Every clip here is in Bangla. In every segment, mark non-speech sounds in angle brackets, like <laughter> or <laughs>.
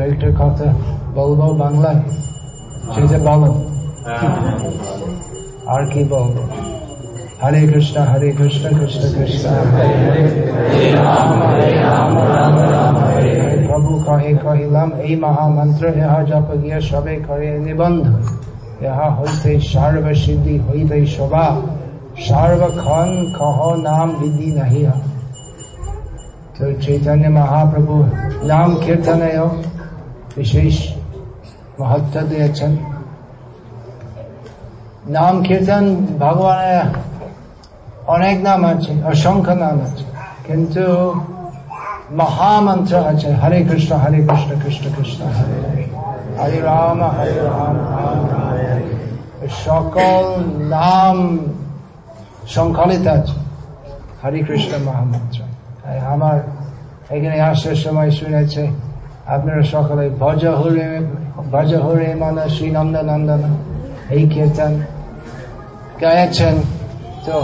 একটা কথা বলব বাংলায়। সেটা বলো। আর কি বলব হরে কৃষ্ণ হরে কৃষ্ণ কৃষ্ণ কৃষ্ণ। প্রভু কহে, কহিলাম, এই মহামন্ত্র ইহা জপ গিয়া সবে করে নিবন্ধ। ইহা হইতে সর্বসিদ্ধি হইবে শোভা। সর্বক্ষণ কহ নাম বিধি নাহিয়া। তো চৈতন্য মহাপ্রভু নাম কীর্তনেও বিশেষ মহত্ব দিয়েছেন নাম কীর্তন ভগবানের অনেক নাম আছে, অসংখ্য নাম আছে, কিন্তু মহামন্ত্র আছে, হরে কৃষ্ণ হরে কৃষ্ণ কৃষ্ণ কৃষ্ণ, হরে হরে রাম হরে রাম। সকল নাম সংকলিত আছে, হরে কৃষ্ণ মহামন্ত্র আমার এখানে আসার সময় শুনেছে আপনারা সকলে ভজ হরে ভজ হরে মানে শ্রী নন্দ নন্দন এই কীর্তন গাইছেন। তো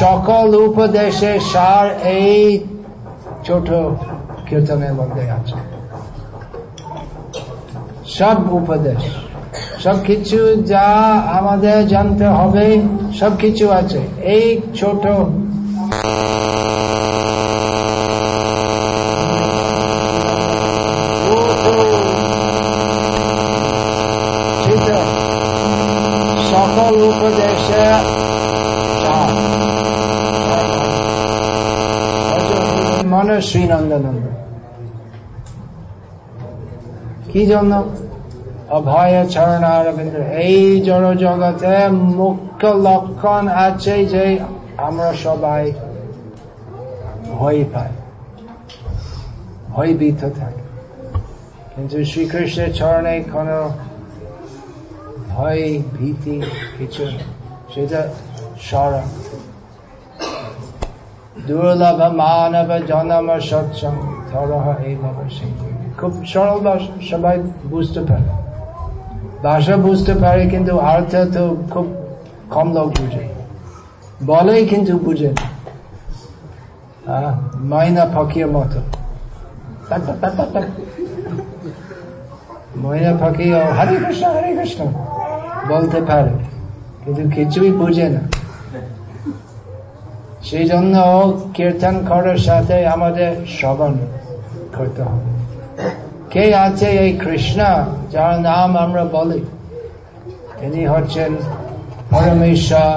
সকল উপদেশে সার এই ছোট কীর্তনের মধ্যে আছে। সব উপদেশ, সব কিছু যা আমাদের জানতে হবে, সব কিছু আছে। এই ছোট সেটা শ্রীনন্দনন্দ। কি জন্য? অভয় এই জড় জগতে মুখ্য লক্ষণ আছে যে আমরা সবাই ভয় পাই, ভয়ভীত থাকি। কিন্তু শ্রীকৃষ্ণের চরণে কোনো ভয় ভীতি কিছু সেটা সরল দুর্লভ মানব জনম সৎসং ধরহ এইভাবে খুব সরল সবাই বুঝতে পারে। ভাষা বুঝতে পারে কিন্তু অর্থ তো খুব কম লোক বুঝে। বলে কিন্তু বুঝে না। আহ, ময়না পাখির মতো। ময়না ও হরে কৃষ্ণ হরে কৃষ্ণ। বলতে পারে, কিন্তু কিছুই বুঝে না। সেই জন্য কীর্তন করার সাথে আমাদের শ্রবণ করতে হবে। কে আছে এই কৃষ্ণ যার নাম আমরা বলি? তিনি হচ্ছেন পরমেশ্বর,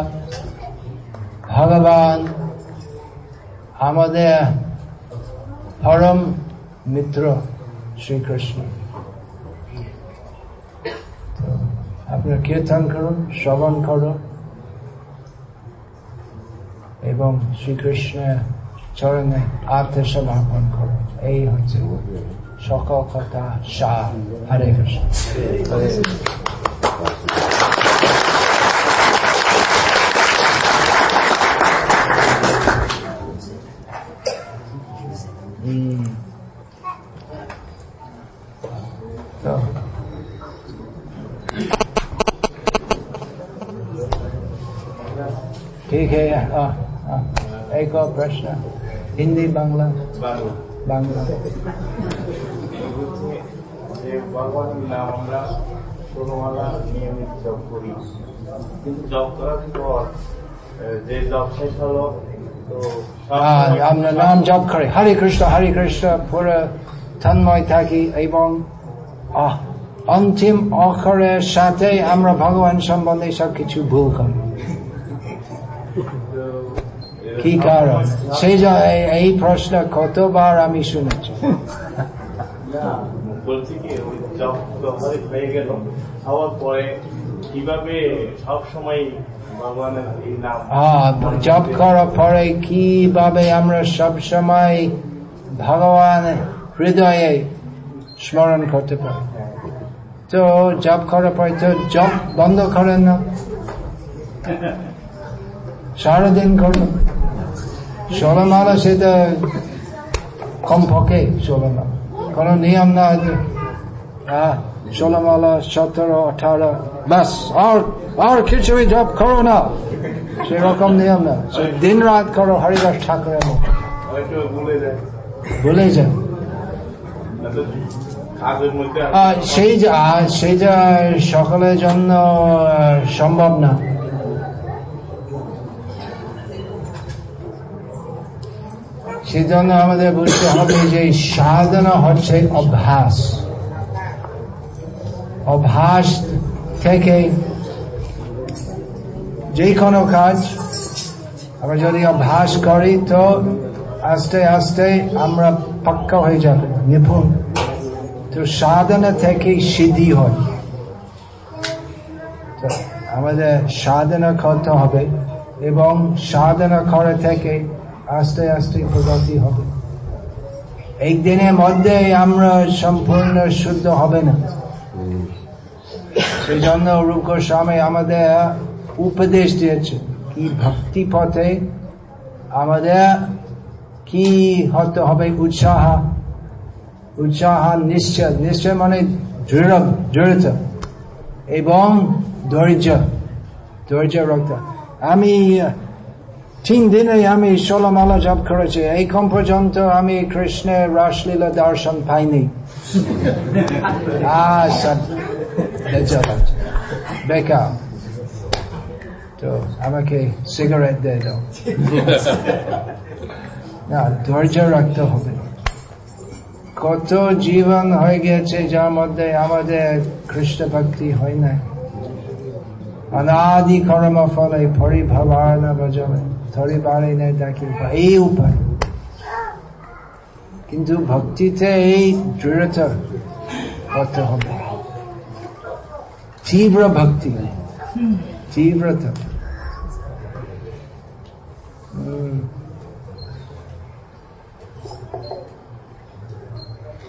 ভগবান, আমাদের পরম মিত্র শ্রীকৃষ্ণ তো আপনার কীর্তন করুন, শ্রবণ করুন এবং শ্রীকৃষ্ণের চরণে আত্মসমর্পণ করুন এই হচ্ছে সকল কথা সার হরে কৃষ্ণ হুম। ठीक है हाँ, हाँ, एक और प्रश्न हिंदी बांग्ला बांग्ला যে ভগবানের নাম আমরা পূর্ণমালা নিয়মিত জপ করি কিন্তু জপ করার পর আহ, যে জপ শেষ হলো তো সব हाँ, সময়- আমরা নাম জপ করে হরে কৃষ্ণ হরে কৃষ্ণ পুরো তন্ময় থাকি এবং আহ, অন্তিম অক্ষরের সাথে আমরা ভগবান সম্বন্ধে সবকিছু ভুল করি তো, কি কারণ? সেই যে এই- প্রশ্ন কতবার আমি শুনেছি। না, <laughs> বলছি কি ওই জপ হয়ে গেল। হওয়ার পরে কীভাবে সব সময় ভগবানের এই নাম? হ্যাঁ করার পরে কীভাবে আমরা সব সময় ভগবান হৃদয়ে স্মরণ করতে পারি? তো জপ করার পরে তো জপ বন্ধ করেন না। <laughs> সারাদিন করুন ষোলমালা সেটা কম কমপক্ষে ষোলমালা কোনো নিয়ম না হ্যাঁ ষোলমালা সতেরো আঠারো ব্যাস আর আর কিছুই জব করো না। সেরকম নিয়ম না। দিন রাত করো হরিদাস ঠাকুরের মতো। ভুলে যান আহ, সেই যে সেই যা সকলের জন্য সম্ভব না। সেই জন্য আমাদের বুঝতে হবে যে সাধনা হচ্ছে অভ্যাস। অভ্যাস থেকে যে কোনো কাজ আমরা যদি অভ্যাস করি তো আস্তে আস্তে আমরা পাক্কা হয়ে যাবে, নিপুণ। তো সাধনা থেকে সিদ্ধি হয়। আমাদের সাধনা করতে হবে এবং সাধনা করে থেকে আস্তে আস্তে প্রগতি হবে। এই দিনের মধ্যে আমরা সম্পূর্ণ শুদ্ধ হবে না। সেই জন্য রূপ গোস্বামী আমাদের উপদেশ দিয়েছে কি ভক্তি পথে আমাদের কি হতে হবে উৎসাহ। উৎসাহ নিশ্চয় নিশ্চয় মানে দৃঢ় এবং ধৈর্য ধৈর্য রক্ত আমি তিন দিনে আমি ষোলমালা জপ করেছি এইখন পর্যন্ত আমি কৃষ্ণের রাসলীলা দর্শন পাইনি। বেকার তো আমাকে সিগারেট দিয়ে দাও না ধৈর্য রাখতে হবে কত জীবন হয়ে গেছে যার মধ্যে আমাদের খ্রিস্ট ভক্তি হয় না অনাদি কর্ম ফলে পরিভাবার না বাজাবে থরি বাড়ি নেই দেখি এই উপায়। কিন্তু ভক্তিতে এই দৃঢ়তা করতে হবে। তীব্র ভক্তি। তীব্রতা।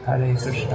হরে কৃষ্ণ।